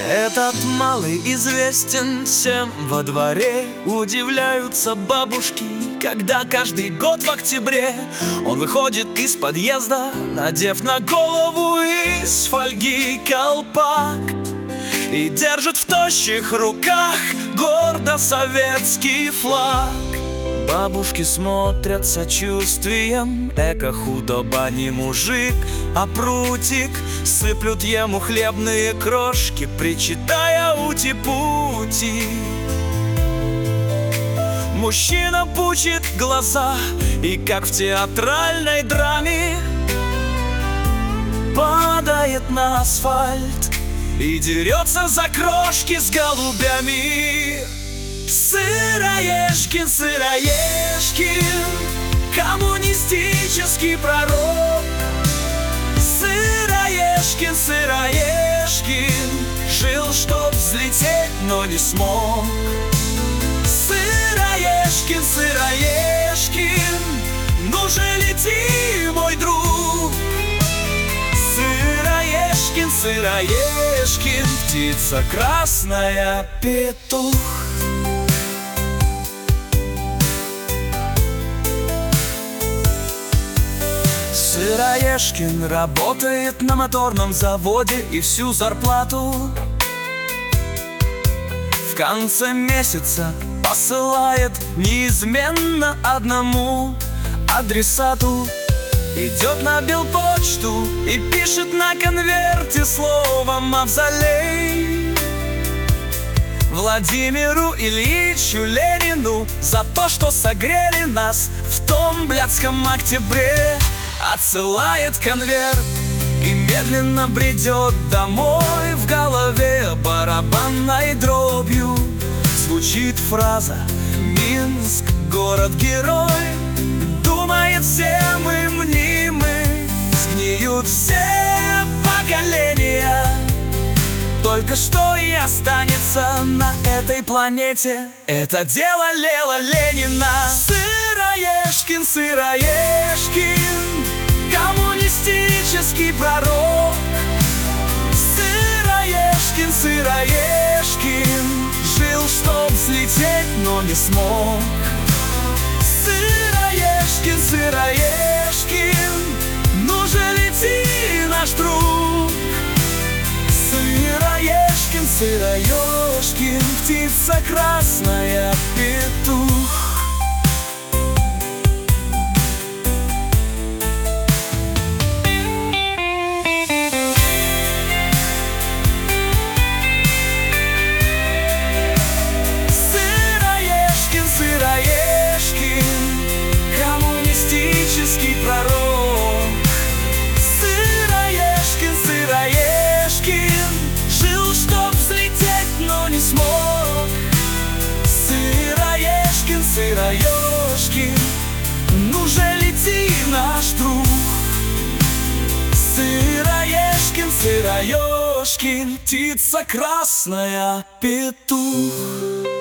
Город малый известен всем. Во дворе Удивляются бабушки, когда каждый год в октябре Он выходит из подъезда, надев на голову из фольги колпак И держит в тощих руках гордо советский флаг Бабушки смотрят сочувствием. Эко худоба не мужик, а прутик. Сыплют ему хлебные крошки Причитая ути-пути Мужчина пучит глаза И как в театральной драме Падает на асфальт И дерется за крошки с голубями Сыроежкин, Сыроежкин Коммунистический пророк. Сыроежкин, Сыроежкин Жил, чтоб взлететь, но не смог. Сыроежкин, Сыроежкин Ну же лети, мой друг. Сыроежкин, Сыроежкин Птица красная, петух Сыроежкин работает на моторном заводе И всю зарплату В конце месяца посылает неизменно одному адресату. Идет на белпочту и пишет на конверте слово «Мавзолей» Владимиру Ильичу Ленину За то, что согрели нас в том блядском октябре Отсылает конверт и медленно бредет домой. В голове барабанной дробью Звучит фраза «Минск, город-герой» Думает, все мы мнимы Сгниют все поколения. Только что и останется на этой планете Это дело Лела Ленина. Сыроежкин, Сыроежкин Коммунистический пророк. Сыроежкин, Сыроежкин. Жил, чтоб взлететь, но не смог. Сыроежкин, Сыроежкин. Ну же лети, наш друг. Сыроежкин, Сыроежкин. Птица красная, петух Сыроежкин Ну же лети, наш друг. Сыроежкин, Сыроежкин Птица красная, петух